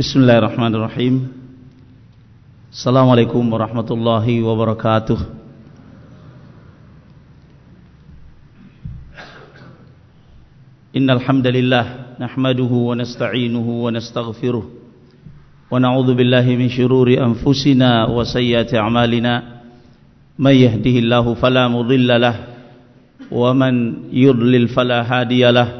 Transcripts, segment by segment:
Bismillahirrahmanirrahim Assalamualaikum warahmatullahi wabarakatuh Innal hamdalillah nahmaduhu wa nasta'inuhu wa nastaghfiruh wa na'udzu billahi min shururi anfusina wa sayyiati a'malina may yahdihillahu fala mudilla lahu wa man yudlil fala hadiya lahu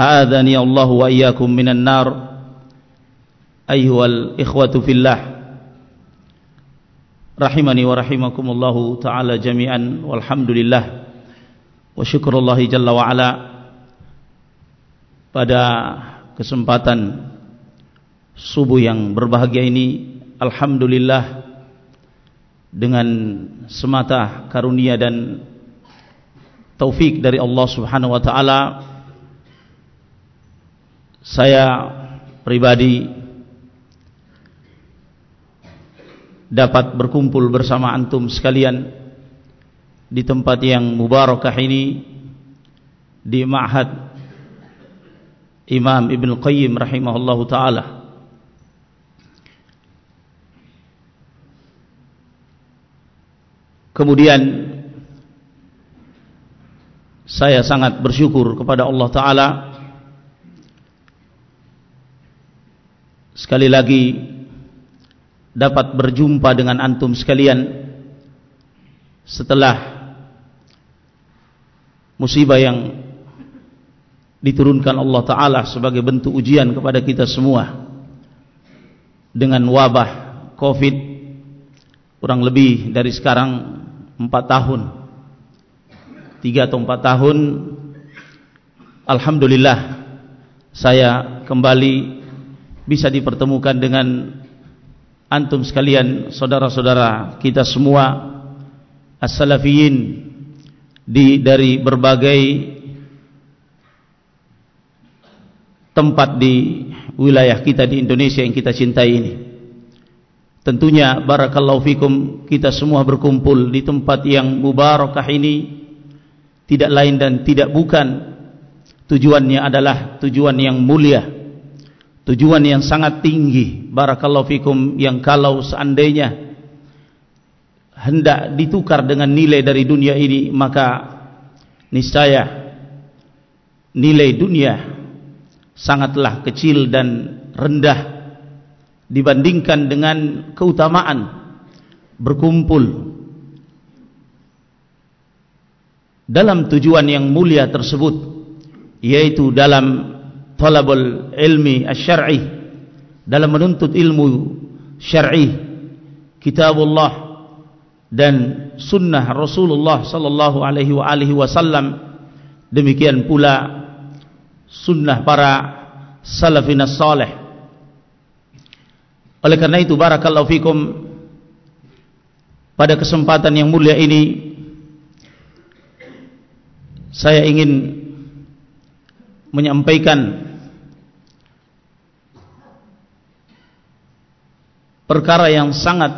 أعاذني الله وإياكم من النار أيها الإخوة في الله رحمني ورحمكم الله تعالى جميعا والحمد لله وشكر الله جل وعلا pada kesempatan subuh yang berbahagia ini Alhamdulillah dengan semata karunia dan taufik dari Allah subhanahu wa ta'ala saya pribadi dapat berkumpul bersama antum sekalian di tempat yang mubarakah ini di Ma'had Imam Ibn Qayyim rahimahullahu taala. Kemudian saya sangat bersyukur kepada Allah taala sekali lagi dapat berjumpa dengan antum sekalian setelah musibah yang diturunkan Allah Ta'ala sebagai bentuk ujian kepada kita semua dengan wabah COVID kurang lebih dari sekarang empat tahun. Tiga atau empat tahun Alhamdulillah saya kembali bisa dipertemukan dengan antum sekalian saudara-saudara kita semua as-salafiyin di dari berbagai tempat di wilayah kita di Indonesia yang kita cintai ini. Tentunya barakallahu fikum kita semua berkumpul di tempat yang mubarakah ini tidak lain dan tidak bukan tujuannya adalah tujuan yang mulia tujuan yang sangat tinggi barakallahu fikum yang kalau seandainya hendak ditukar dengan nilai dari dunia ini maka niscaya nilai dunia sangatlah kecil dan rendah dibandingkan dengan keutamaan berkumpul dalam tujuan yang mulia tersebut yaitu dalam talabul ilmi asy-syar'i dalam menuntut ilmu syar'i kitabullah dan sunnah Rasulullah sallallahu alaihi wa alihi wasallam. Demikian pula sunnah para salafin salih oleh karena itu barakallahu fikum pada kesempatan yang mulia ini saya ingin menyampaikan perkara yang sangat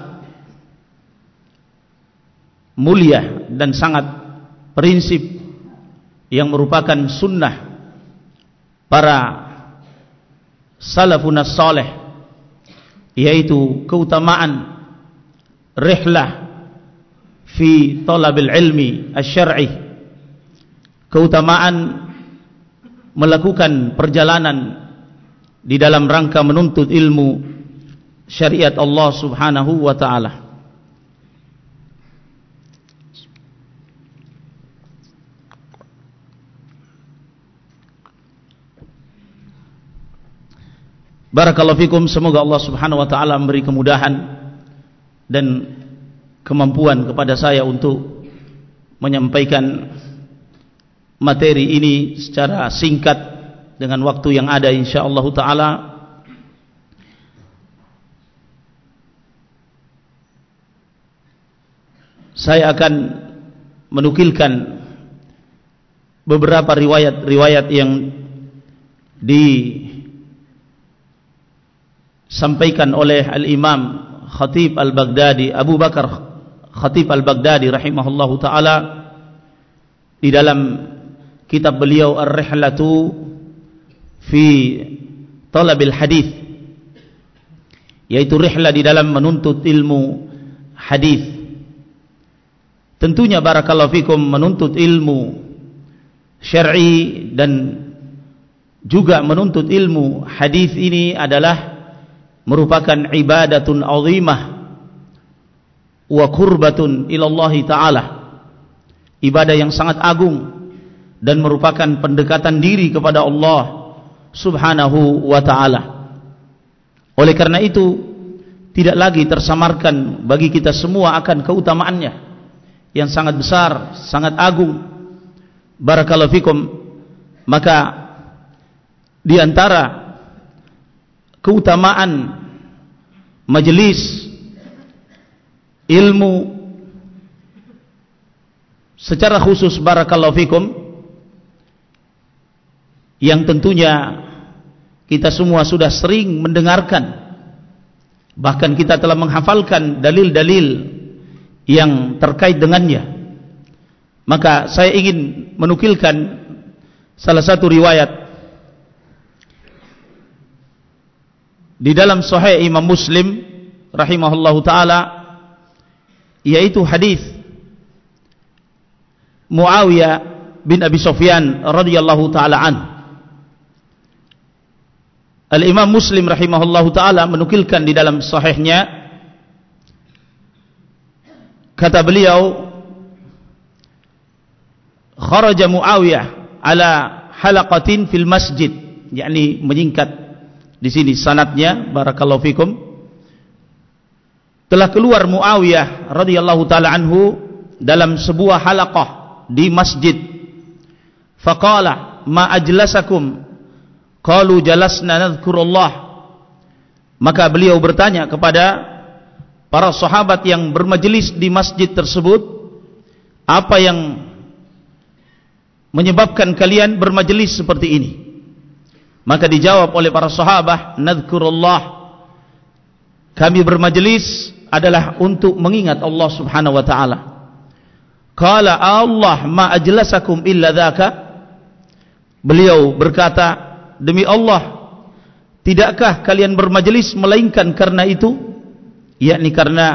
mulia dan sangat prinsip yang merupakan sunnah para salafun salih yaitu keutamaan rihlah fi talabil ilmi asy-syar'i keutamaan melakukan perjalanan di dalam rangka menuntut ilmu syariat Allah subhanahu wa ta'ala. Barakallahu fikum semoga Allah subhanahu wa ta'ala memberi kemudahan dan kemampuan kepada saya untuk menyampaikan materi ini secara singkat dengan waktu yang ada insyaallah taala saya akan menukilkan beberapa riwayat-riwayat yang disampaikan oleh al-Imam Khatib Al-Baghdadi Abu Bakar Khatib Al-Baghdadi rahimahullahu taala di dalam kitab beliau Ar-Rihlatu fi Talabil Hadis yaitu rihla di dalam menuntut ilmu hadis tentunya barakallahu fikum menuntut ilmu syar'i dan juga menuntut ilmu hadis ini adalah merupakan ibadatun azimah wa qurbatun ila Allah taala. Ibadah yang sangat agung dan merupakan pendekatan diri kepada Allah subhanahu wa taala. Oleh karena itu tidak lagi tersamarkan bagi kita semua akan keutamaannya yang sangat besar sangat agung. Barakallahu fikum. Maka di antara keutamaan majelis ilmu secara khusus barakallahu fikum yang tentunya kita semua sudah sering mendengarkan. Bahkan kita telah menghafalkan dalil-dalil yang terkait dengannya. Maka saya ingin menukilkan salah satu riwayat di dalam sahih Imam Muslim rahimahullahu taala yaitu hadis Muawiyah bin Abi Sufyan radhiyallahu taala an. Al Imam Muslim rahimahullahu taala menukilkan di dalam sahihnya kata beliau kharaja Muawiyah ala halaqatin fil masjid. Yakni menyingkat di sini sanadnya barakallahu fikum. Telah keluar Muawiyah radhiyallahu taala anhu dalam sebuah halaqah di masjid. Faqala ma ajlasakum? Qalu jalasna nadhkurullah. Maka beliau bertanya kepada para sahabat yang bermajlis di masjid tersebut apa yang menyebabkan kalian bermajlis seperti ini? Maka dijawab oleh para sahabat nadhkurullah kami bermajlis adalah untuk mengingat Allah subhanahu wa ta'ala. Kala Allah ma ajlasakum illa dhaka? Beliau berkata demi Allah tidakkah kalian bermajlis melainkan karena itu yakni karena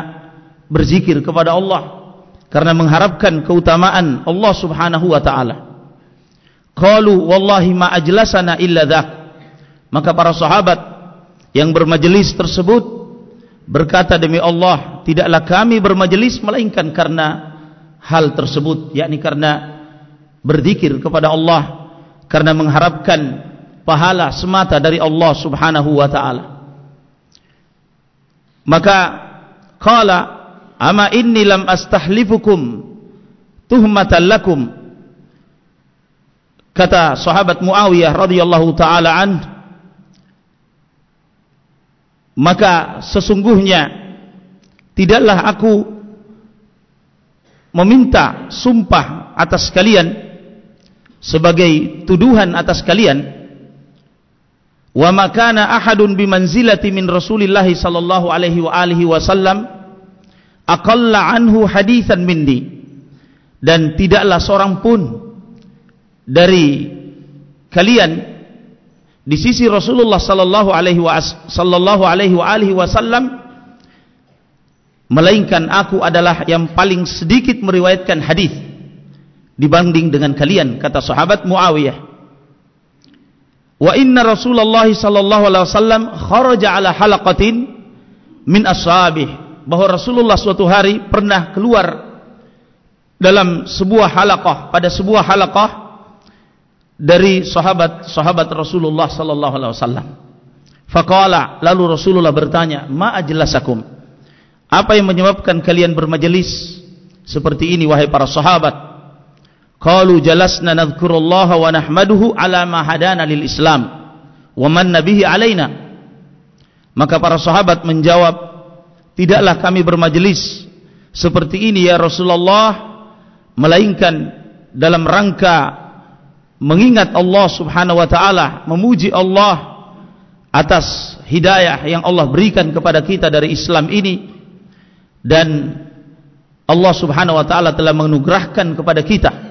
berzikir kepada Allah karena mengharapkan keutamaan Allah subhanahu wa ta'ala Qalu wallahi ma ajlasana illa dhak. Maka para sahabat yang bermajlis tersebut berkata demi Allah, tidaklah kami bermajlis melainkan karena hal tersebut, yakni karena berzikir kepada Allah, karena mengharapkan pahala semata dari Allah Subhanahu wa taala. Maka qala ama inni lam astahlifukum tuhmatan lakum? Kata sahabat Muawiyah radhiyallahu taala an maka sesungguhnya tidaklah aku meminta sumpah atas kalian sebagai tuduhan atas kalian wa makana ahadun bimanzilati min Rasulillah sallallahu alaihi wa alihi wasallam aqalla anhu haditsan minni dan tidaklah seorang pun dari kalian di sisi Rasulullah sallallahu alaihi wasallam melainkan aku adalah yang paling sedikit meriwayatkan hadis dibanding dengan kalian kata sahabat Muawiyah wa inna Rasulullah sallallahu alaihi wasallam kharaja ala halaqatin min ashabih bahwa Rasulullah suatu hari pernah keluar dalam sebuah halaqah pada sebuah halaqah dari sahabat-sahabat Rasulullah sallallahu alaihi wasallam. Faqala lalu Rasulullah bertanya, "Ma ajlasakum?" Apa yang menyebabkan kalian bermajelis seperti ini wahai para sahabat? Qalu jalasna nadhkurullaha wa nahmaduhu ala ma hadana lil Islam wa man nabihi alaina. Maka para sahabat menjawab, "Tidaklah kami bermajelis seperti ini ya Rasulullah melainkan dalam rangka mengingat Allah Subhanahu wa taala, memuji Allah atas hidayah yang Allah berikan kepada kita dari Islam ini dan Allah Subhanahu wa taala telah menganugerahkan kepada kita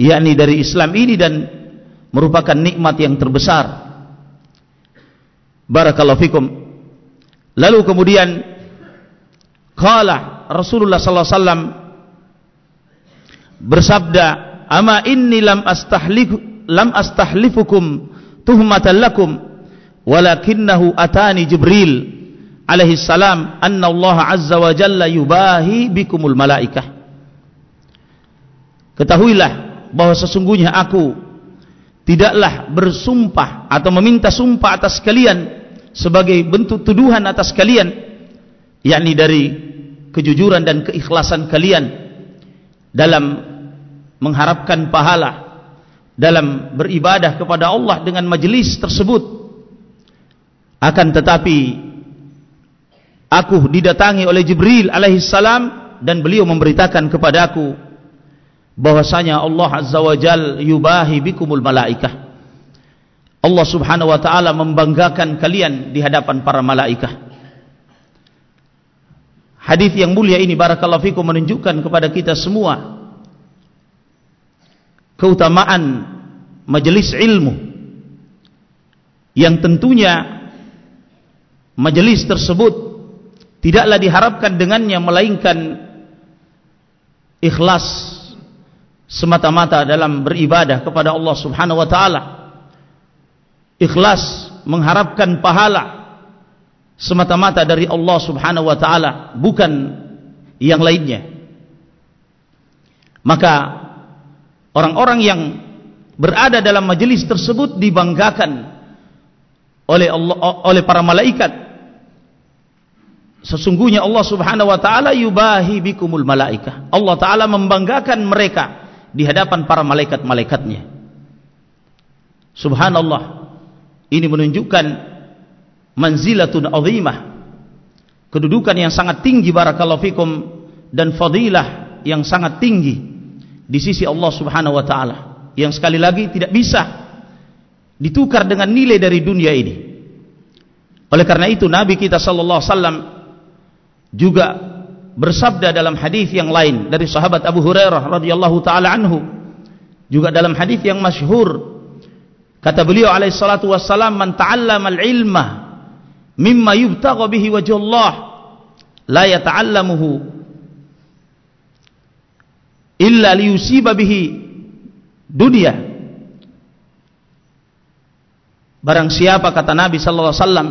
yakni dari Islam ini dan merupakan nikmat yang terbesar. Barakallahu fikum. Lalu kemudian qala Rasulullah sallallahu alaihi wasallam bersabda ama inni lam astahlif lam astahlifukum tuhmatan lakum walakinnahu atani jibril alaihi salam anna Allah azza wa jalla yubahi bikumul malaikah ketahuilah bahwa sesungguhnya aku tidaklah bersumpah atau meminta sumpah atas kalian sebagai bentuk tuduhan atas kalian yakni dari kejujuran dan keikhlasan kalian dalam mengharapkan pahala dalam beribadah kepada Allah dengan majlis tersebut. Akan tetapi aku didatangi oleh Jibril alaihi salam dan beliau memberitakan kepadaku bahwasanya Allah azza wa jal yubahi bikumul malaikah. Allah subhanahu wa ta'ala membanggakan kalian di hadapan para malaikah. Hadis yang mulia ini barakallahu fikum menunjukkan kepada kita semua keutamaan majelis ilmu yang tentunya majelis tersebut tidaklah diharapkan dengannya melainkan ikhlas semata-mata dalam beribadah kepada Allah Subhanahu wa taala. Ikhlas mengharapkan pahala semata-mata dari Allah Subhanahu wa taala bukan yang lainnya. Maka orang-orang yang berada dalam majelis tersebut dibanggakan oleh Allah oleh para malaikat. Sesungguhnya Allah Subhanahu wa taala yubahi bikumul malaikah. Allah taala membanggakan mereka di hadapan para malaikat-malaikatnya. Subhanallah. Ini menunjukkan manzilatun azimah. Kedudukan yang sangat tinggi barakallahu fikum dan fadilah yang sangat tinggi di sisi Allah Subhanahu wa taala. Yang sekali lagi tidak bisa ditukar dengan nilai dari dunia ini. Oleh karena itu Nabi kita sallallahu alaihi wasallam juga bersabda dalam hadis yang lain dari sahabat Abu Hurairah radhiyallahu taala anhu juga dalam hadis yang masyhur. Kata beliau alaihi salatu wassalam man ta'allama al-ilma mimma yubtagha bihi wajh Allah la yata'allamuhu illa liyusiba bihi dunia. Barang siapa kata Nabi sallallahu alaihi wasallam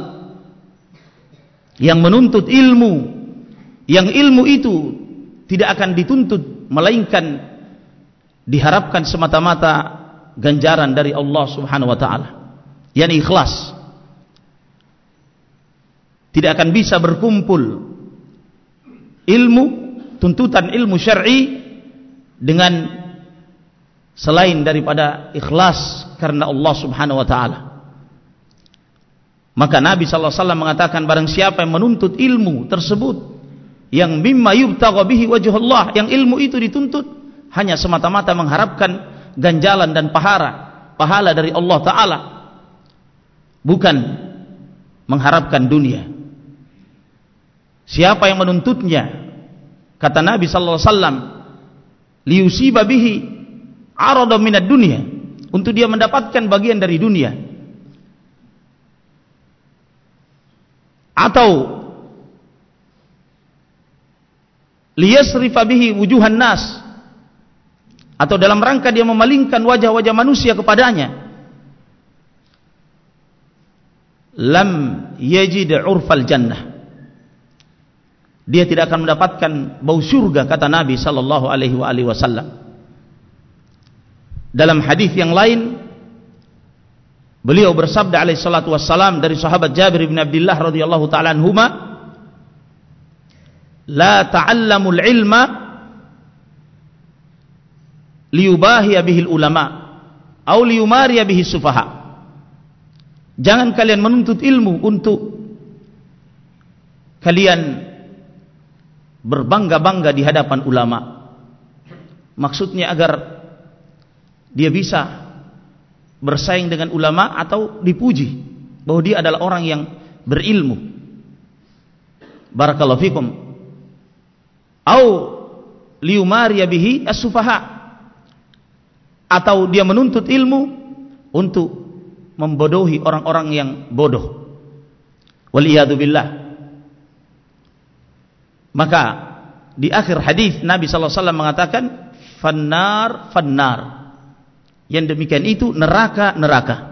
yang menuntut ilmu yang ilmu itu tidak akan dituntut melainkan diharapkan semata-mata ganjaran dari Allah Subhanahu wa taala yakni ikhlas tidak akan bisa berkumpul ilmu tuntutan ilmu syar'i dengan selain daripada ikhlas karena Allah Subhanahu wa taala. Maka Nabi wasallam mengatakan barang siapa yang menuntut ilmu tersebut yang mimma yubtagha bihi wajh Allah, yang ilmu itu dituntut hanya semata-mata mengharapkan ganjalan dan pahala, pahala dari Allah taala. Bukan mengharapkan dunia. Siapa yang menuntutnya? Kata Nabi sallallahu alaihi wasallam, liusiba bihi arada minad dunia untuk dia mendapatkan bagian dari dunia atau liyasrifa bihi wujuhan nas. Atau dalam rangka dia memalingkan wajah-wajah manusia kepadanya. Lam yajid urfal jannah. Dia tidak akan mendapatkan bau surga kata Nabi sallallahu alaihi wasallam. Dalam hadis yang lain beliau bersabda alaihi salatu wassalam dari sahabat Jabir bin Abdullah radhiyallahu taala anhuma la ta'allamul ilma liyubahi bihi ulama atau liyumari bihi sufaha. Jangan kalian menuntut ilmu untuk kalian berbangga-bangga di hadapan ulama. Maksudnya agar dia bisa bersaing dengan ulama atau dipuji bahwa dia adalah orang yang berilmu. Barakallahu fikum au liumariya bihi as-sufaha. Atau dia menuntut ilmu untuk membodohi orang-orang yang bodoh. Waliyadu billah. Maka di akhir hadis Nabi wasallam mengatakan fannar fannar. Yang demikian itu neraka neraka.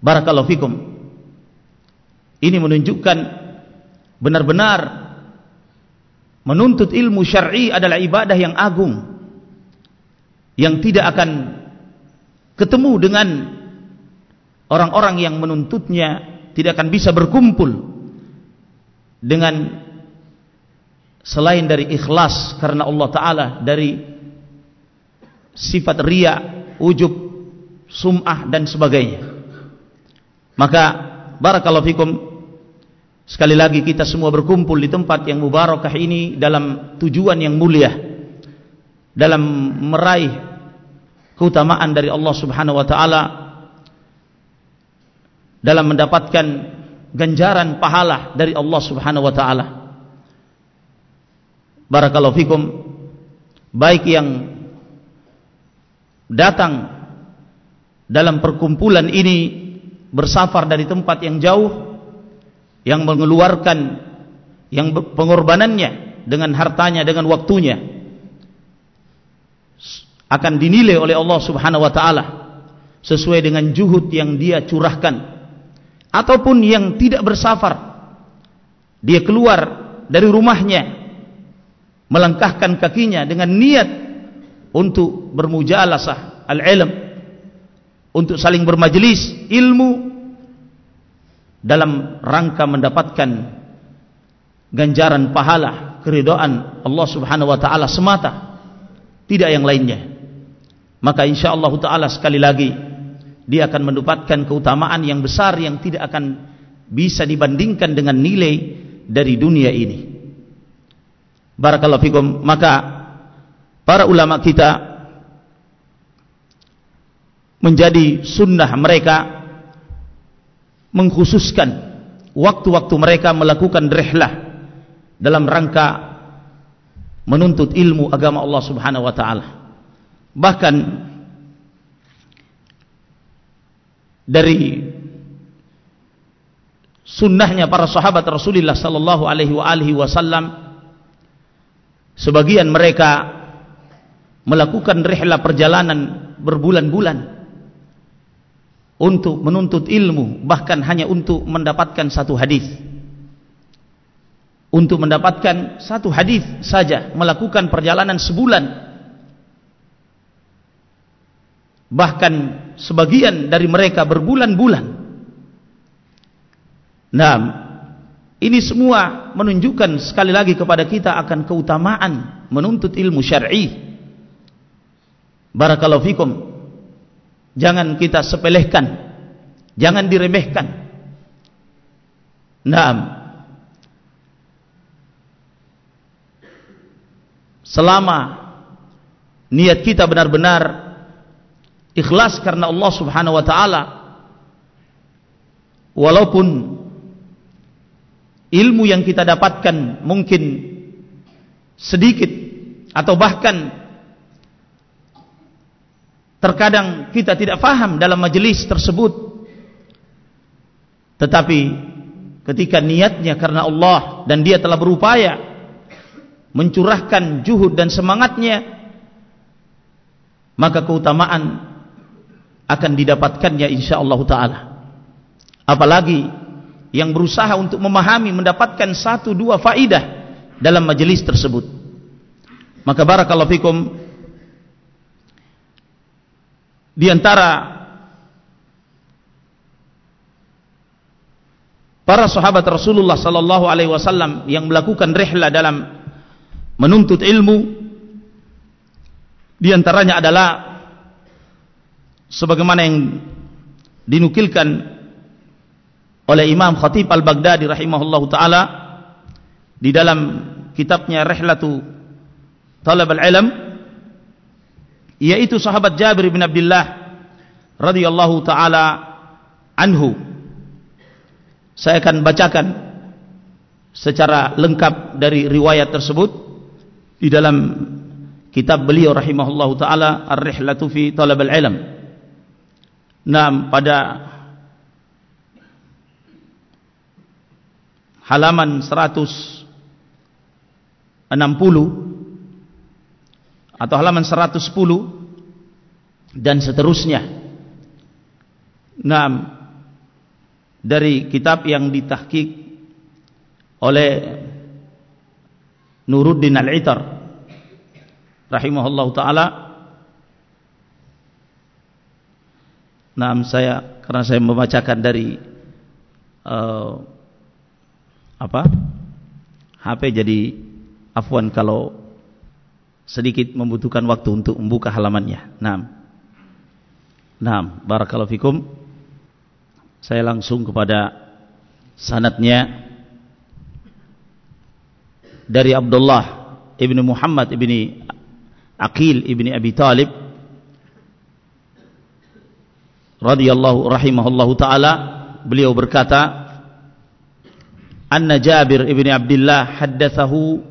Barakallahu fikum. Ini menunjukkan benar-benar menuntut ilmu syar'i adalah ibadah yang agung yang tidak akan ketemu dengan orang-orang yang menuntutnya tidak akan bisa berkumpul dengan selain dari ikhlas karena Allah Ta'ala dari sifat ria, ujub, sum'ah dan sebagainya. Maka barakallahu fikum sekali lagi kita semua berkumpul di tempat yang mubarakah ini dalam tujuan yang mulia dalam meraih keutamaan dari Allah Subhanahu wa taala dalam mendapatkan ganjaran pahala dari Allah Subhanahu wa taala. Barakallahu fikum baik yang datang dalam perkumpulan ini bersafar dari tempat yang jauh yang mengeluarkan yang pengorbanannya dengan hartanya dengan waktunya akan dinilai oleh Allah Subhanahu wa taala sesuai dengan juhud yang dia curahkan. Ataupun yang tidak bersafar dia keluar dari rumahnya melangkahkan kakinya dengan niat untuk bermujalasah al-ilm untuk saling bermajlis ilmu dalam rangka mendapatkan ganjaran pahala keridhaan Allah Subhanahu wa taala semata tidak yang lainnya maka insya Allah Taala sekali lagi dia akan mendapatkan keutamaan yang besar yang tidak akan bisa dibandingkan dengan nilai dari dunia ini. Barakallahu fikum. Maka para ulama kita menjadi sunnah mereka mengkhususkan waktu-waktu mereka melakukan rihlah dalam rangka menuntut ilmu agama Allah Subhanahu wa taala. Bahkan dari sunnahnya para sahabat Rasulullah sallallahu alaihi wasallam sebagian mereka melakukan rihla perjalanan berbulan-bulan untuk menuntut ilmu bahkan hanya untuk mendapatkan satu hadis untuk mendapatkan satu hadis saja melakukan perjalanan sebulan bahkan sebagian dari mereka berbulan-bulan. Nah, ini semua menunjukkan sekali lagi kepada kita akan keutamaan menuntut ilmu syar'i. Barakallahu fikum. Jangan kita sepelehkan, jangan diremehkan. Nah, selama niat kita benar-benar ikhlas karena Allah Subhanahu wa taala walaupun ilmu yang kita dapatkan mungkin sedikit atau bahkan terkadang kita tidak faham dalam majelis tersebut tetapi ketika niatnya karena Allah dan dia telah berupaya mencurahkan juhud dan semangatnya maka keutamaan akan didapatkannya insyaallah taala. Apalagi yang berusaha untuk memahami mendapatkan satu dua faidah dalam majelis tersebut. Maka barakallahu fikum di antara para sahabat Rasulullah sallallahu alaihi wasallam yang melakukan rihla dalam menuntut ilmu di antaranya adalah sebagaimana yang dinukilkan oleh Imam Khatib Al-Baghdadi rahimahullahu taala di dalam kitabnya Rihlatu Talab al-Ilm yaitu sahabat Jabir bin Abdullah radhiyallahu taala anhu saya akan bacakan secara lengkap dari riwayat tersebut di dalam kitab beliau rahimahullahu taala Ar-Rihlatu fi Talab al-Ilm. Nah, pada halaman 160 atau halaman 110 dan seterusnya. Nah, dari kitab yang ditahqiq oleh Nuruddin Al-Itar rahimahullah taala. Nah, saya karena saya membacakan dari uh, apa? HP jadi afwan kalau sedikit membutuhkan waktu untuk membuka halamannya. Nah, nah, barakallahu fikum. Saya langsung kepada sanatnya dari Abdullah ibni Muhammad ibni Aqil ibni Abi Talib radhiyallahu rahimahullahu taala beliau berkata anna Jabir ibni Abdullah haddatsahu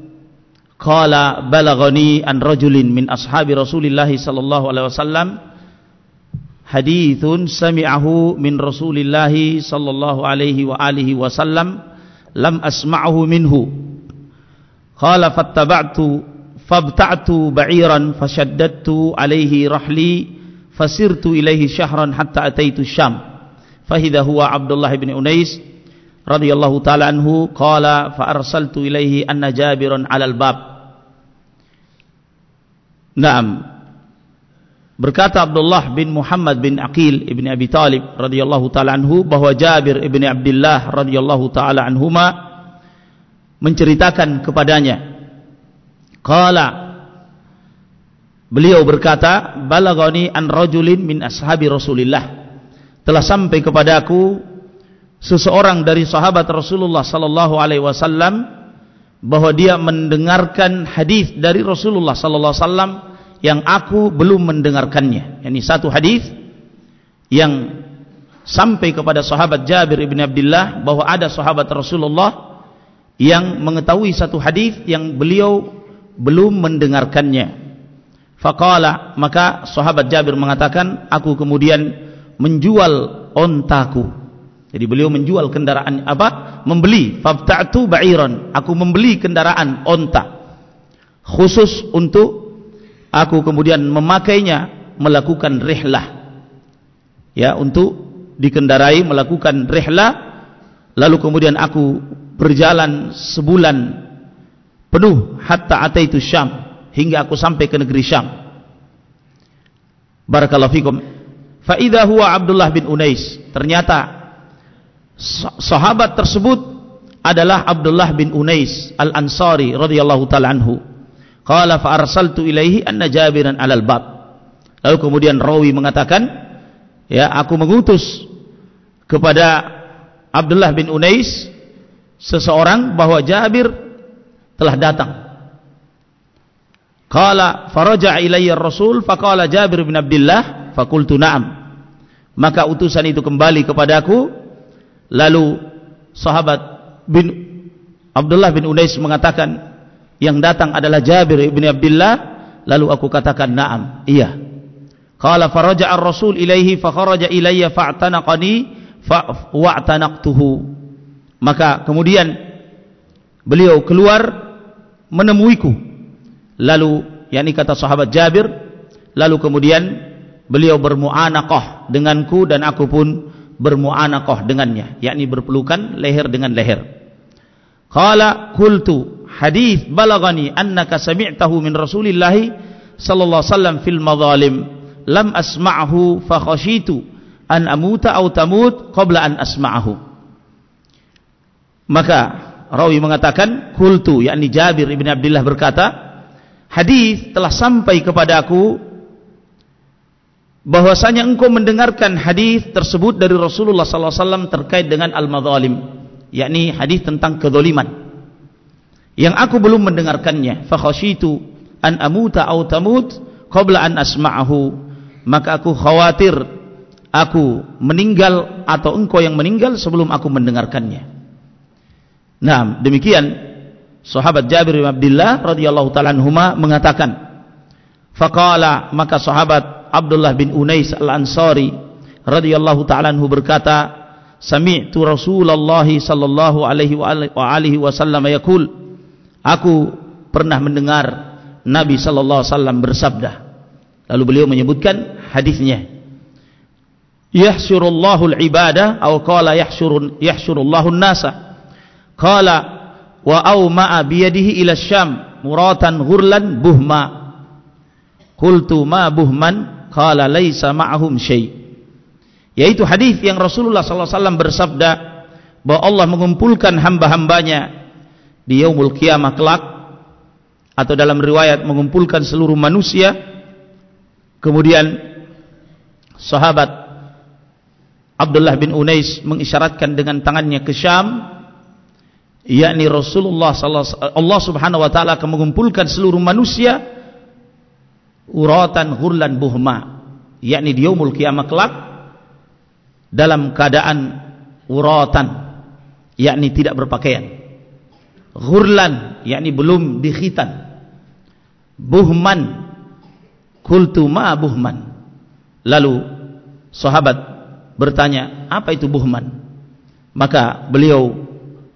qala balaghani an rajulin min ashabi Rasulillah sallallahu alaihi wasallam hadithun sami'ahu min Rasulillah sallallahu alaihi wa alihi wasallam lam asma'hu minhu qala fattaba'tu fabta'tu ba'iran fashaddadtu alaihi rahli fasirtu ilaihi syahran hatta ataitu syam fahidha huwa Abdullah bin Unais radhiyallahu ta'ala anhu qala fa arsaltu ilaihi anna jabiran 'alal bab Naam. Berkata Abdullah bin Muhammad bin Aqil ibn Abi Talib radhiyallahu ta'ala anhu bahwa Jabir ibn Abdullah radhiyallahu ta'ala anhuma menceritakan kepadanya. Qala. Beliau berkata, balagani an rajulin min ashabi Rasulillah. Telah sampai kepada aku seseorang dari sahabat Rasulullah sallallahu alaihi wasallam bahwa dia mendengarkan hadis dari Rasulullah sallallahu alaihi wasallam yang aku belum mendengarkannya. Yani satu hadis yang sampai kepada sahabat Jabir bin Abdullah bahwa ada sahabat Rasulullah yang mengetahui satu hadis yang beliau belum mendengarkannya. Faqala maka sahabat Jabir mengatakan aku kemudian menjual ontaku. Jadi beliau menjual kendaraan apa? Membeli fabta'tu ba'iran. Aku membeli kendaraan onta. Khusus untuk aku kemudian memakainya melakukan rihlah. Ya, untuk dikendarai melakukan rihlah lalu kemudian aku berjalan sebulan penuh hatta ataitu Syam hingga aku sampai ke negeri Syam. Barakallahu fikum. Fa idza huwa Abdullah bin Unais. Ternyata sahabat tersebut adalah Abdullah bin Unais Al-Ansari radhiyallahu taala anhu. Qala fa arsaltu ilaihi anna Jabiran 'alal bab. Lalu kemudian rawi mengatakan, ya aku mengutus kepada Abdullah bin Unais seseorang bahwa Jabir telah datang. Qala faraja ilayya Rasul faqala Jabir bin Abdullah faqultu na'am. Maka utusan itu kembali kepadaku lalu sahabat bin Abdullah bin Unais mengatakan yang datang adalah Jabir bin Abdullah. Lalu aku katakan na'am iya. Qala faraja ar-rasul ilaihi fa kharaja ilayya fa'tanaqani fa wa'tanaqtuhu. Maka kemudian beliau keluar menemuiku. Lalu yakni kata sahabat Jabir lalu kemudian beliau bermuanaqah denganku dan aku pun bermuanaqah dengannya. Yakni berpelukan leher dengan leher. Qala qultu hadis balagani annaka sami'tahu min rasulillah sallallahu wasallam fil madhalim lam asma'hu fa khashitu an amuta aw tamut qabla an asma'hu maka rawi mengatakan kultu yakni Jabir ibn Abdullah berkata hadis telah sampai kepada aku bahwasanya engkau mendengarkan hadis tersebut dari Rasulullah sallallahu alaihi wasallam terkait dengan al-madzalim yakni hadis tentang kezaliman yang aku belum mendengarkannya. Fa khasyitu an amuta aw tamut qabla an asma'ahu. Maka aku khawatir aku meninggal atau engkau yang meninggal sebelum aku mendengarkannya. Nah demikian sahabat Jabir bin Abdullah radhiyallahu taala anhuma mengatakan faqala maka sahabat Abdullah bin Unais al-Ansari radhiyallahu taala anhu berkata sami'tu Rasulullah sallallahu alaihi wa alihi wasallam yaqul aku pernah mendengar Nabi sallallahu alaihi wasallam bersabda. Lalu beliau menyebutkan hadisnya. Yahsyurullahu al-ibada atau qala yahsyurun yahsyurullahu an-nasa. Qala wa au ma'a bi yadihi ila syam muratan ghurlan buhma. Qultu ma buhman? Qala laisa ma'ahum syai. Yaitu hadis yang Rasulullah sallallahu alaihi wasallam bersabda bahwa Allah mengumpulkan hamba-hambanya di yaumul kiamah kelak atau dalam riwayat mengumpulkan seluruh manusia kemudian sahabat Abdullah bin Unais mengisyaratkan dengan tangannya ke Syam yakni Rasulullah Allah Subhanahu wa taala akan mengumpulkan seluruh manusia uratan ghurlan buhma yakni di yaumul kiamah kelak dalam keadaan uratan yakni tidak berpakaian ghurlan yakni belum dikhitan. Buhman kultu ma buhman. Lalu sahabat bertanya apa itu buhman? Maka beliau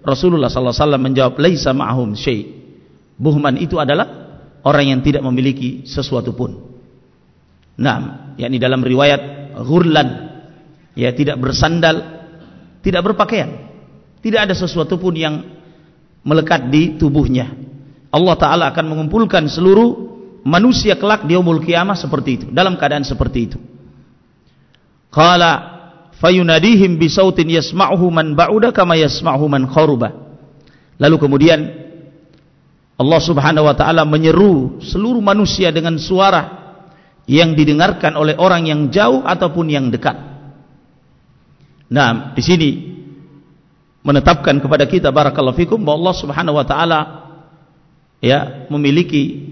Rasulullah sallallahu alaihi wasallam menjawab laisa ma'hum syai. Buhman itu adalah orang yang tidak memiliki sesuatu pun. Nah yakni dalam riwayat ghurlan ya tidak bersandal tidak berpakaian. Tidak ada sesuatu pun yang melekat di tubuhnya. Allah Ta'ala akan mengumpulkan seluruh manusia kelak di umul kiamah seperti itu. Dalam keadaan seperti itu. Qala fayunadihim bisautin yasma'uhu man ba'uda kama yasma'uhu man kharuba. Lalu kemudian Allah Subhanahu wa taala menyeru seluruh manusia dengan suara yang didengarkan oleh orang yang jauh ataupun yang dekat. Nah, di sini menetapkan kepada kita barakallahu fikum bahwa Allah Subhanahu wa taala ya memiliki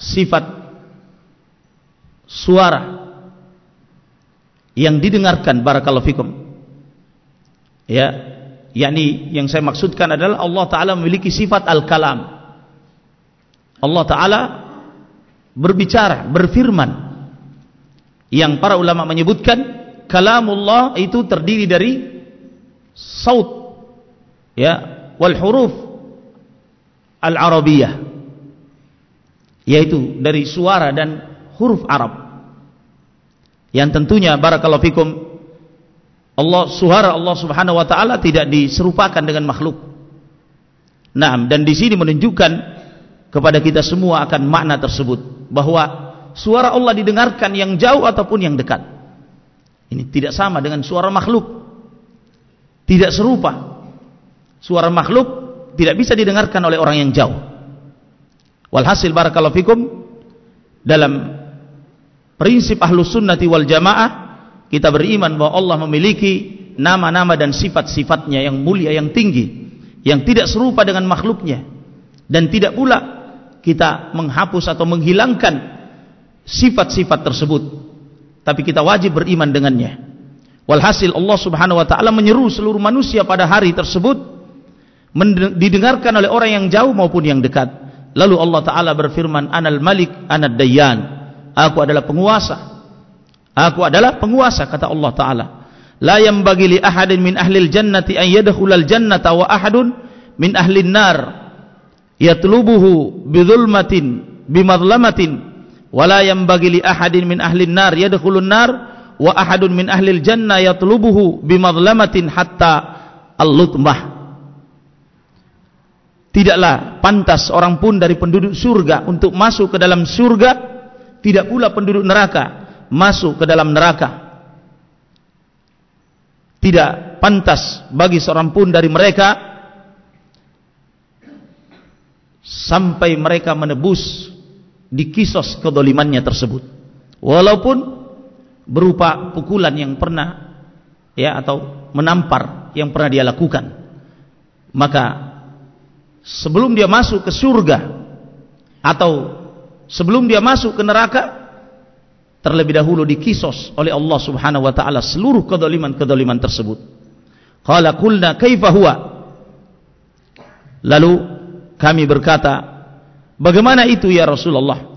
sifat suara yang didengarkan barakallahu fikum. Ya yakni yang saya maksudkan adalah Allah taala memiliki sifat al-kalam. Allah taala berbicara berfirman. Yang para ulama menyebutkan kalamullah itu terdiri dari saut ya wal huruf al arabiyah yaitu dari suara dan huruf Arab yang tentunya barakallahu fikum Allah suara Allah Subhanahu wa taala tidak diserupakan dengan makhluk. Nah, dan di sini menunjukkan kepada kita semua akan makna tersebut bahwa suara Allah didengarkan yang jauh ataupun yang dekat. Ini tidak sama dengan suara makhluk tidak serupa. Suara makhluk tidak bisa didengarkan oleh orang yang jauh. Walhasil barakallahu fikum dalam prinsip ahlus sunnati wal jamaah kita beriman bahwa Allah memiliki nama-nama dan sifat-sifatnya yang mulia yang tinggi yang tidak serupa dengan makhluknya. Dan tidak pula kita menghapus atau menghilangkan sifat-sifat tersebut. Tapi kita wajib beriman dengannya Walhasil Allah subhanahu wa ta'ala menyeru seluruh manusia pada hari tersebut didengarkan oleh orang yang jauh maupun yang dekat. Lalu Allah ta'ala berfirman, Anal malik anad dayan. Aku adalah penguasa. Aku adalah penguasa, kata Allah ta'ala. La yang bagi li ahadin min ahlil jannati an yadkhulal jannata wa ahadun min ahlin nar yatlubuhu bidhulmatin bimadlamatin wa la yang bagi li ahadin min ahlin nar yadkhulun nar wa ahadun min ahlil jannah yatlubuhu bimadlamatin hatta al-lutmah tidaklah pantas orang pun dari penduduk surga untuk masuk ke dalam surga tidak pula penduduk neraka masuk ke dalam neraka. Tidak pantas bagi seorang pun dari mereka sampai mereka menebus di kisos kedolimannya tersebut. Walaupun berupa pukulan yang pernah ya atau menampar yang pernah dia lakukan maka sebelum dia masuk ke surga atau sebelum dia masuk ke neraka terlebih dahulu dikisos oleh Allah Subhanahu wa taala seluruh kedoliman-kedoliman tersebut. Qala qulna kaifa huwa? Lalu kami berkata, bagaimana itu ya Rasulullah?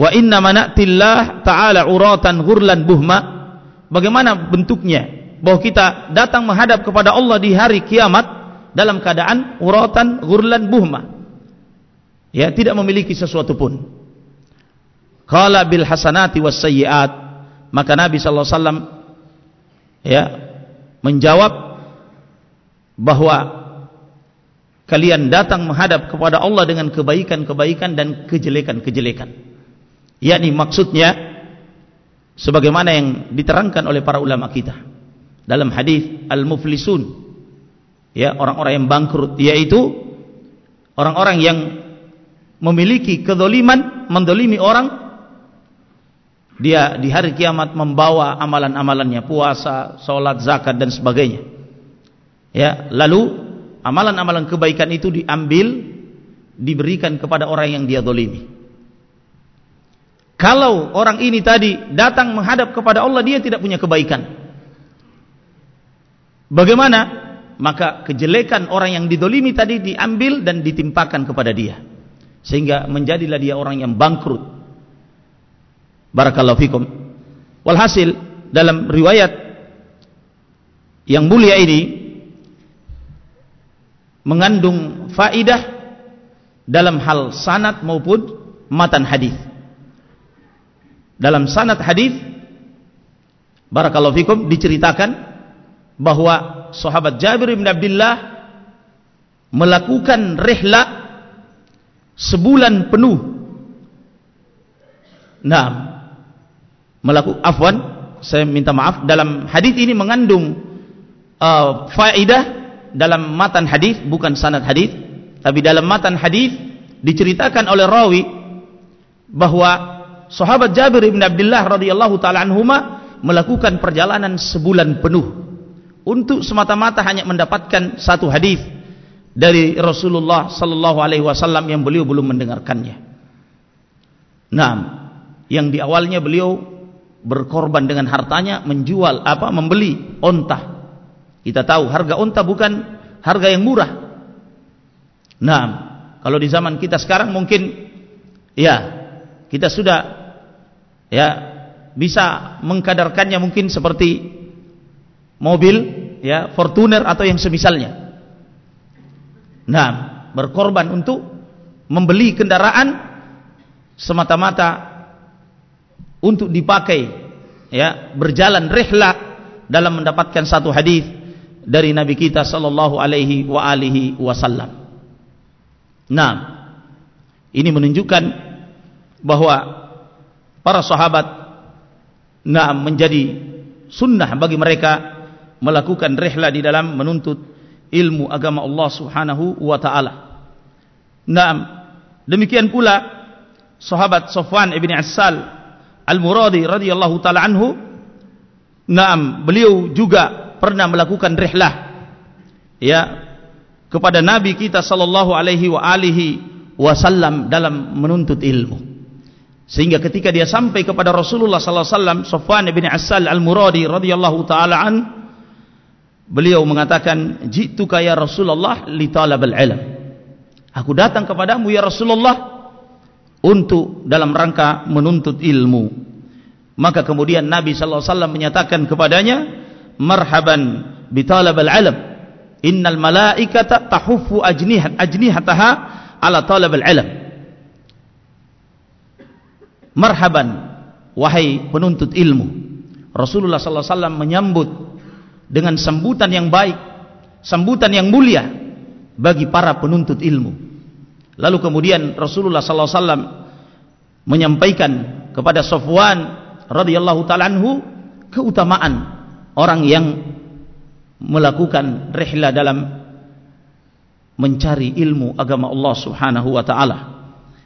Wa inna mana'tillah ta'ala uratan ghurlan buhma. Bagaimana bentuknya? Bahwa kita datang menghadap kepada Allah di hari kiamat dalam keadaan uratan ghurlan buhma ya tidak memiliki sesuatu pun qala bil hasanati was sayyiat maka nabi sallallahu alaihi ya menjawab bahwa kalian datang menghadap kepada Allah dengan kebaikan-kebaikan dan kejelekan-kejelekan yakni maksudnya sebagaimana yang diterangkan oleh para ulama kita dalam hadis al-muflisun ya orang-orang yang bangkrut yaitu orang-orang yang memiliki kedoliman, mendolimi orang, dia di hari kiamat membawa amalan-amalannya, puasa, solat, zakat dan sebagainya. Ya, lalu amalan-amalan kebaikan itu diambil, diberikan kepada orang yang dia dolimi. Kalau orang ini tadi datang menghadap kepada Allah, dia tidak punya kebaikan. Bagaimana? Maka kejelekan orang yang didolimi tadi diambil dan ditimpakan kepada dia sehingga menjadilah dia orang yang bangkrut barakallahu fikum walhasil dalam riwayat yang mulia ini mengandung faidah dalam hal sanad maupun matan hadis dalam sanad hadis barakallahu fikum diceritakan bahwa sahabat Jabir bin Abdullah melakukan rihlah sebulan penuh. Nah melakukan afwan saya minta maaf dalam hadis ini mengandung uh, faedah dalam matan hadis bukan sanad hadis. Tapi dalam matan hadis diceritakan oleh rawi bahwa sahabat Jabir bin Abdullah radhiyallahu taala anhuma melakukan perjalanan sebulan penuh untuk semata-mata hanya mendapatkan satu hadis dari Rasulullah sallallahu alaihi wasallam yang beliau belum mendengarkannya. Nah, yang di awalnya beliau berkorban dengan hartanya menjual apa membeli onta. Kita tahu harga onta bukan harga yang murah. Nah, kalau di zaman kita sekarang mungkin ya kita sudah ya bisa mengkadarkannya mungkin seperti mobil ya Fortuner atau yang semisalnya. Nah, berkorban untuk membeli kendaraan semata-mata untuk dipakai ya, berjalan rihla dalam mendapatkan satu hadis dari Nabi kita sallallahu alaihi wa alihi wasallam. Nah, ini menunjukkan bahwa para sahabat nah menjadi sunnah bagi mereka melakukan rihla di dalam menuntut ilmu agama Allah Subhanahu wa taala. Naam. Demikian pula sahabat Safwan ibn Assal Al-Muradi radhiyallahu taala anhu Naam, beliau juga pernah melakukan rihlah ya kepada nabi kita sallallahu alaihi wa alihi wasallam dalam menuntut ilmu. Sehingga ketika dia sampai kepada Rasulullah sallallahu alaihi wasallam Safwan ibn Assal Al-Muradi radhiyallahu taala anhu beliau mengatakan jitu kaya Rasulullah li talabal ilm. Aku datang kepadamu ya Rasulullah untuk dalam rangka menuntut ilmu. Maka kemudian Nabi sallallahu alaihi wasallam menyatakan kepadanya marhaban bi talabal ilm. Innal malaikata tahuffu ajnihat ajnihataha ala talabal ilm marhaban wahai penuntut ilmu Rasulullah sallallahu alaihi wasallam menyambut dengan sambutan yang baik, sambutan yang mulia bagi para penuntut ilmu. Lalu kemudian Rasulullah sallallahu alaihi wasallam menyampaikan kepada Safwan radhiyallahu taala anhu keutamaan orang yang melakukan rihla dalam mencari ilmu agama Allah Subhanahu wa taala.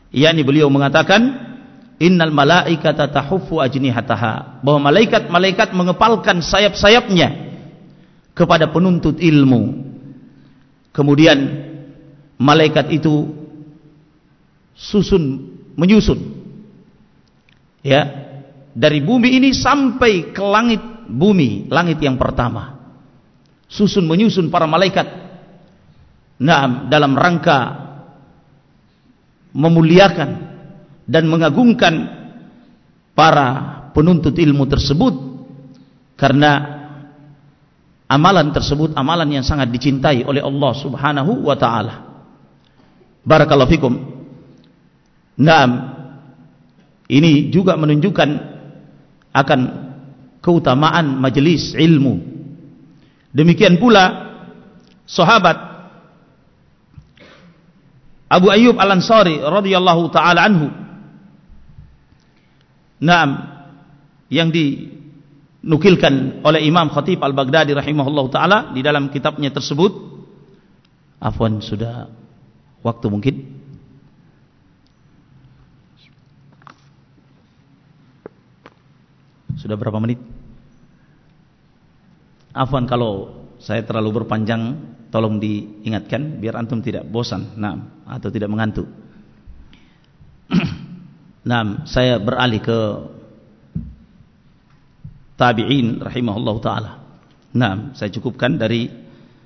Yani beliau mengatakan innal malaikata tahuffu ajnihataha. Bahwa malaikat-malaikat mengepalkan sayap-sayapnya kepada penuntut ilmu. Kemudian malaikat itu susun menyusun. Ya dari bumi ini sampai ke langit bumi langit yang pertama. Susun menyusun para malaikat. Nah dalam rangka memuliakan dan mengagungkan para penuntut ilmu tersebut karena amalan tersebut amalan yang sangat dicintai oleh Allah Subhanahu wa taala barakallahu fikum Naam ini juga menunjukkan akan keutamaan majelis ilmu. Demikian pula sahabat Abu Ayyub Al-Ansari radhiyallahu taala anhu. Naam yang dinukilkan oleh Imam Khatib Al-Baghdadi rahimahullahu taala di dalam kitabnya tersebut. Afwan sudah waktu mungkin Sudah berapa menit? Afwan kalau saya terlalu berpanjang, tolong diingatkan biar antum tidak bosan, nah, atau tidak mengantuk. Nah, saya beralih ke tabi'in rahimahullah taala. Nah, saya cukupkan dari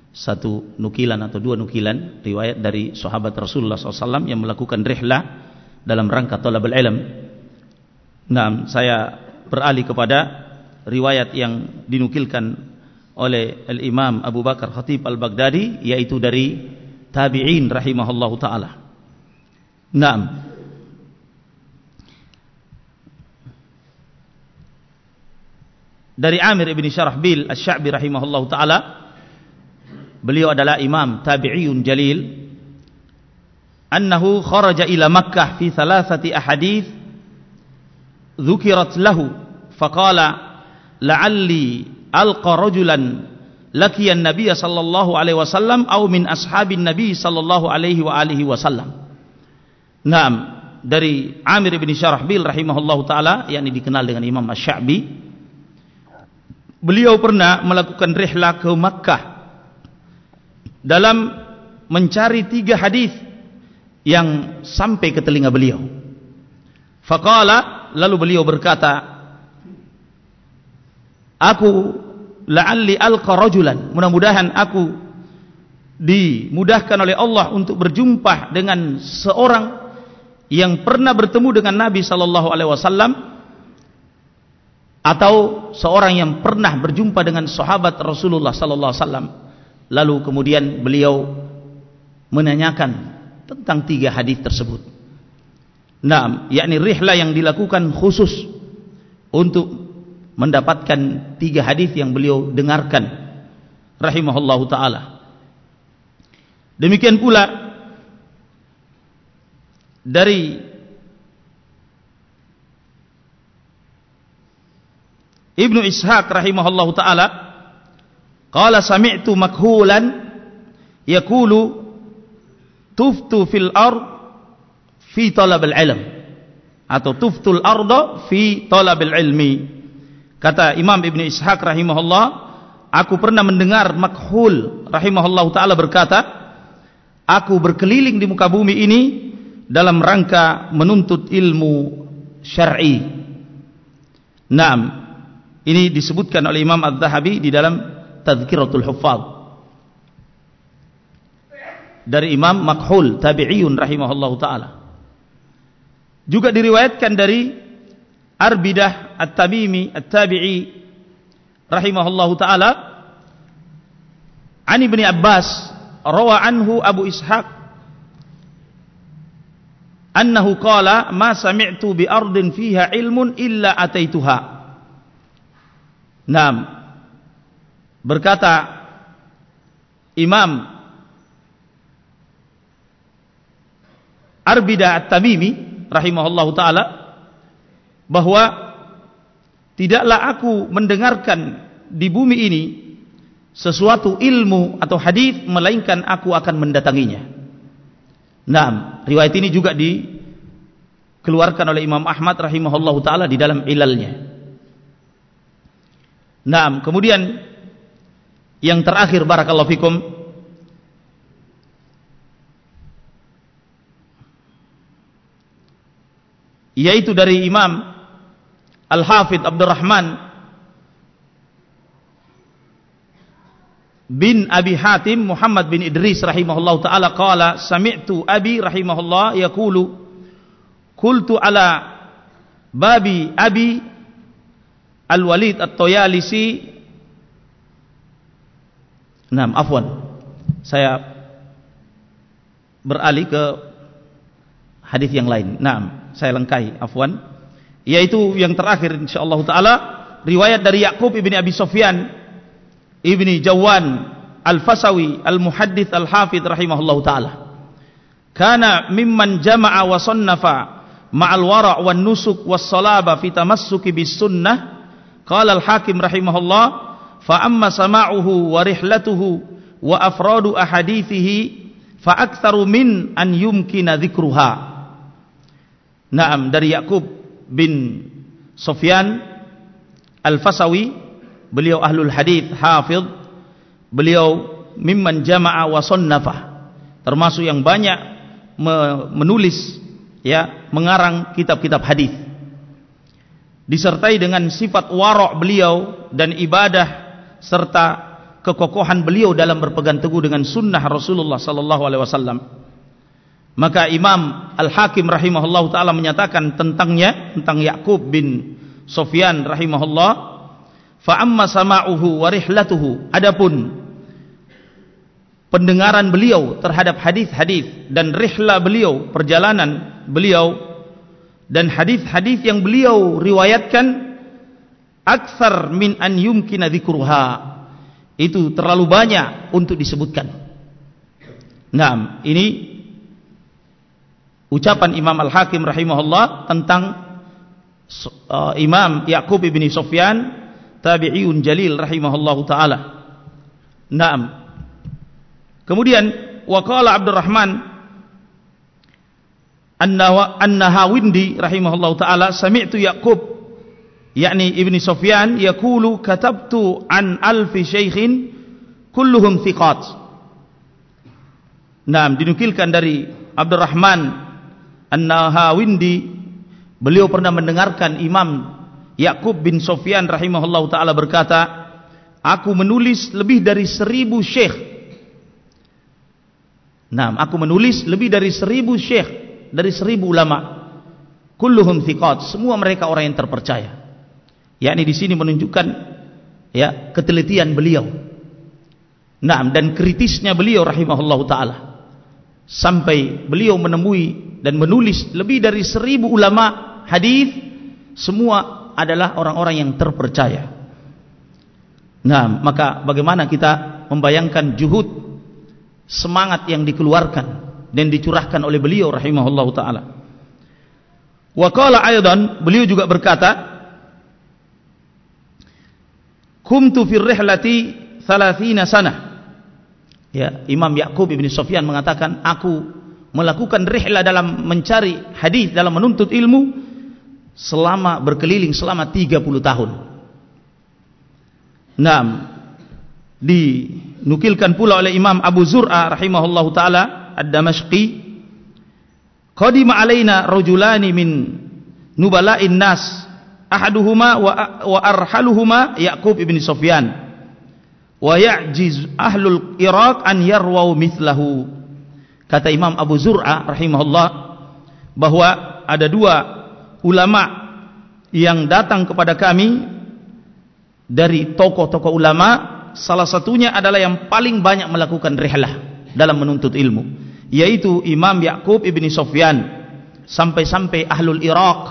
satu nukilan atau dua nukilan riwayat dari sahabat Rasulullah SAW yang melakukan rihlah dalam rangka talabul ilm. Nah, saya beralih kepada riwayat yang dinukilkan oleh al-Imam Abu Bakar Khatib Al-Baghdadi yaitu dari tabi'in rahimahullahu taala. Naam. dari Amir ibni Syarhbil al-Sha'bi rahimahullah taala. Beliau adalah Imam Tabi'iyun Jalil. Anhu kharaja ila Makkah fi thalathati ahadith dzukirat lahu faqala la'alli alqa rajulan lakiya an-nabiy sallallahu alaihi wasallam aw min ashabin nabiy sallallahu alaihi wa alihi wasallam. Naam, dari Amir bin Syarhbil rahimahullahu taala yakni dikenal dengan Imam Asy-Sya'bi beliau pernah melakukan rihlah ke Makkah dalam mencari tiga hadis yang sampai ke telinga beliau. Faqala lalu beliau berkata aku la'alli alqa rajulan. Mudah-mudahan aku dimudahkan oleh Allah untuk berjumpa dengan seorang yang pernah bertemu dengan Nabi sallallahu alaihi wasallam atau seorang yang pernah berjumpa dengan sahabat Rasulullah sallallahu alaihi wasallam. Lalu kemudian beliau menanyakan tentang tiga hadis tersebut. Naam, yakni rihlah yang dilakukan khusus untuk mendapatkan tiga hadis yang beliau dengarkan. Rahimahullahu taala. Demikian pula dari Ibnu Ishaq rahimahullahu taala qala sami'tu makhulan yaqulu tuftu fil ard fi talabil ilm atau tuftul arda fi talabil ilmi. Kata Imam Ibn Ishaq rahimahullah aku pernah mendengar makhul rahimahullah ta'ala berkata aku berkeliling di muka bumi ini dalam rangka menuntut ilmu syar'i naam ini disebutkan oleh Imam Az-Zahabi di dalam Tadhkiratul Huffaz. Dari Imam Makhul tabi'iyun rahimahullah ta'ala. Juga diriwayatkan dari Arbidah At-Tabimi At-Tabi'i rahimahullahu taala. Ani bin Abbas rawa anhu Abu Ishaq annahu qala ma sami'tu bi ardin fiha ilmun illa ataituha Naam berkata Imam Arbidah At-Tamimi rahimahullahu taala bahwa tidaklah aku mendengarkan di bumi ini sesuatu ilmu atau hadis melainkan aku akan mendatanginya. Naam, riwayat ini juga dikeluarkan oleh Imam Ahmad rahimahullahu taala di dalam ilalnya. Nah, kemudian yang terakhir barakallahu fikum yaitu dari Imam Al-Hafidz Abdurrahman bin Abi Hatim Muhammad bin Idris rahimahullah taala qala sami'tu Abi rahimahullah yaqulu qultu ala babi Abi Al-Walid At-Toyalisi. Naam afwan. Saya beralih ke hadis yang lain. Naam saya lengkai afwan. Yaitu yang terakhir insyaallah taala riwayat dari Yaqub ibni Abi Sufyan Ibni Jawan Al-Fasawi Al-Muhaddith Al-Hafidh rahimahullah ta'ala. Kana mimman jama'a wa sannafa ma'al wara' wa nusuk wa salaba fi tamassuki bis sunnah Qala Al-Hakim rahimahullah fa amma sama'uhu wa rihlatuhu wa afradu ahadithihi fa aktsaru min an yumkina dhikruha. Naam dari Yaqub bin Sufyan Al-Fasawi beliau ahlul hadith hafid beliau mimman jama'a wa sonnafa termasuk yang banyak menulis ya mengarang kitab-kitab hadith disertai dengan sifat warok beliau dan ibadah serta kekokohan beliau dalam berpegang teguh dengan sunnah Rasulullah sallallahu alaihi wasallam. Maka Imam Al-Hakim rahimahullah taala menyatakan tentangnya tentang Yakub bin Sufyan rahimahullah fa amma sama'uhu wa rihlatuhu. Adapun pendengaran beliau terhadap hadis-hadis dan rihla beliau perjalanan beliau dan hadis-hadis yang beliau riwayatkan aksar min an yumkina dzikruha itu terlalu banyak untuk disebutkan nah ini ucapan Imam Al-Hakim rahimahullah tentang uh, Imam Yaqub bin Sufyan tabi'iyun jalil rahimahullahu taala. Naam. Kemudian waqala Abdurrahman An-Nahawindi rahimahullahu taala sami'tu Yaqub yakni Ibni Sufyan yaqulu katabtu an alfi syaikhin kulluhum thiqat. Naam dinukilkan dari Abdurrahman An-Nahawindi beliau pernah mendengarkan Imam Yakub bin Sofyan rahimahullah taala berkata, aku menulis lebih dari seribu syekh. Nah, aku menulis lebih dari seribu syekh dari seribu ulama. Kulluhum thiqat, semua mereka orang yang terpercaya. Yakni di sini menunjukkan ya ketelitian beliau. Nah, dan kritisnya beliau rahimahullah taala. Sampai beliau menemui dan menulis lebih dari seribu ulama hadis semua adalah orang-orang yang terpercaya. Nah, maka bagaimana kita membayangkan juhud semangat yang dikeluarkan dan dicurahkan oleh beliau rahimahullahu taala. Wa qala aidan beliau juga berkata Kumtu fi rihlati 30 sana. Ya, Imam Yaqub bin Sufyan mengatakan aku melakukan rihlah dalam mencari hadis dalam menuntut ilmu selama berkeliling selama 30 tahun. Naam. Dinukilkan pula oleh Imam Abu Zur'a rahimahullahu taala Ad-Damashqi Qadima alaina rajulani min nubala'in nas ahaduhuma wa, wa arhaluhuma Yaqub ibn Sufyan wa ya'jiz ahlul Iraq an yarwau mithlahu. Kata Imam Abu Zur'a rahimahullah bahwa ada dua ulama yang datang kepada kami dari tokoh-tokoh ulama salah satunya adalah yang paling banyak melakukan rihlah dalam menuntut ilmu yaitu Imam Yaqub ibni Sofyan sampai-sampai ahlul Iraq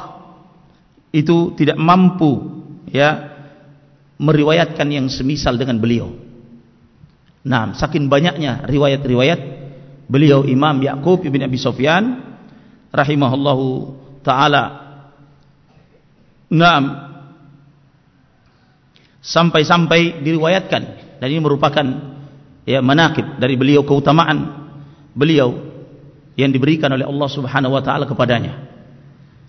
itu tidak mampu ya meriwayatkan yang semisal dengan beliau nah saking banyaknya riwayat-riwayat beliau Imam Yaqub ibni Abi Sofyan rahimahullahu ta'ala Naam. Sampai-sampai diriwayatkan dan ini merupakan ya manaqib dari beliau keutamaan beliau yang diberikan oleh Allah Subhanahu wa taala kepadanya.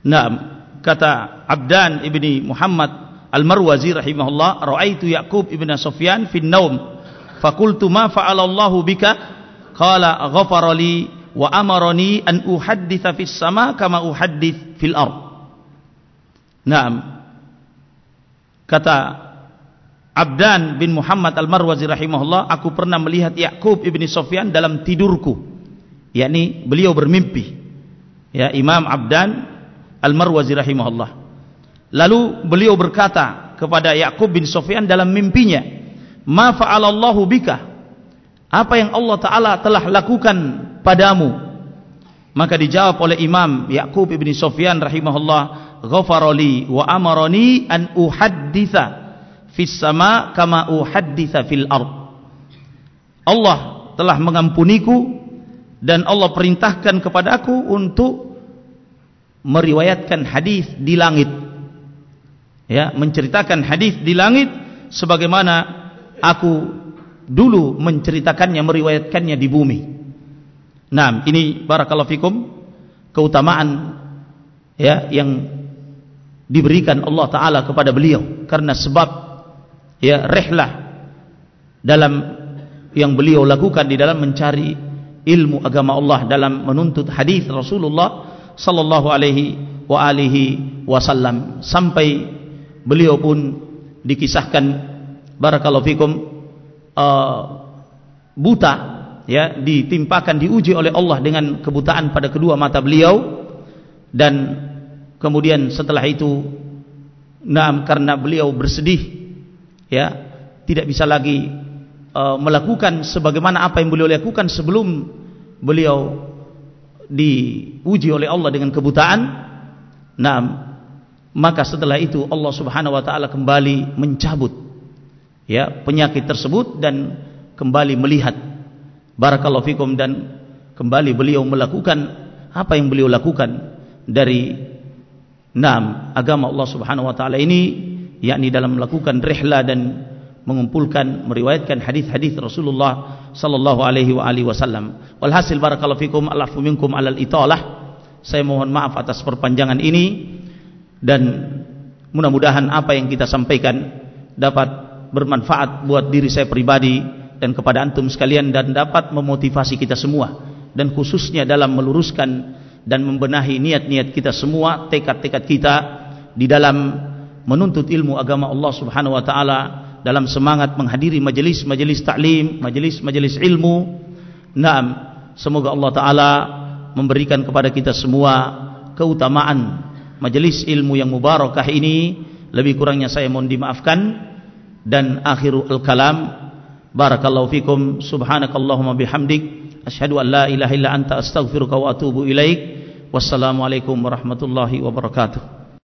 Naam, kata Abdan ibni Muhammad Al-Marwazi rahimahullah, "Ra'aitu Yaqub ibn Sufyan fi an-naum, faqultu ma fa'ala Allah bika?" Qala ghafara li wa amarani an uhadditha fis sama kama uhaddits fil ardh. Naam. Kata Abdan bin Muhammad Al-Marwazi rahimahullah, aku pernah melihat Yaqub ibni Sofyan dalam tidurku. yakni beliau bermimpi. Ya, Imam Abdan Al-Marwazi rahimahullah. Lalu beliau berkata kepada Yaqub bin Sofyan dalam mimpinya, "Ma fa'alallahu bika?" Apa yang Allah Taala telah lakukan padamu? Maka dijawab oleh Imam Yaqub bin Sofyan rahimahullah, "Ghafarali wa amarani an uhadditha fis sama kama uhadditha fil ard." Allah telah mengampuniku dan Allah perintahkan kepadaku untuk meriwayatkan hadis di langit ya menceritakan hadis di langit sebagaimana aku dulu menceritakannya meriwayatkannya di bumi. Nah, ini barakallahu fikum keutamaan ya yang diberikan Allah taala kepada beliau karena sebab ya rihlah dalam yang beliau lakukan di dalam mencari ilmu agama Allah dalam menuntut hadis Rasulullah sallallahu alaihi wa alihi wasallam. Sampai beliau pun dikisahkan barakallahu fikum uh, buta ya ditimpakan diuji oleh Allah dengan kebutaan pada kedua mata beliau. Dan kemudian setelah itu nah karena beliau bersedih ya tidak bisa lagi uh, melakukan sebagaimana apa yang beliau lakukan sebelum beliau diuji oleh Allah dengan kebutaan. Nah maka setelah itu Allah Subhanahu wa taala kembali mencabut ya penyakit tersebut dan kembali melihat. Barakallahu fikum dan kembali beliau melakukan apa yang beliau lakukan dari enam agama Allah Subhanahu wa taala ini yakni dalam melakukan rihla dan mengumpulkan meriwayatkan hadis-hadis Rasulullah sallallahu alaihi wa alihi wasallam. Walhasil barakallahu fikum alafu minkum alal italah. Saya mohon maaf atas perpanjangan ini dan mudah-mudahan apa yang kita sampaikan dapat bermanfaat buat diri saya pribadi dan kepada antum sekalian dan dapat memotivasi kita semua dan khususnya dalam meluruskan dan membenahi niat-niat kita semua tekad-tekad kita di dalam menuntut ilmu agama Allah Subhanahu wa taala dalam semangat menghadiri majelis-majelis taklim, majelis-majelis ilmu. Naam, semoga Allah taala memberikan kepada kita semua keutamaan majelis ilmu yang mubarakah ini. Lebih kurangnya saya mohon dimaafkan. Dan akhirul kalam barakallahu fikum. Subhanakallahumma bihamdik. Asyhadu an la ilaha illa anta astaghfiruka wa atubu ilaik. Wassalamu alaikum warahmatullahi wabarakatuh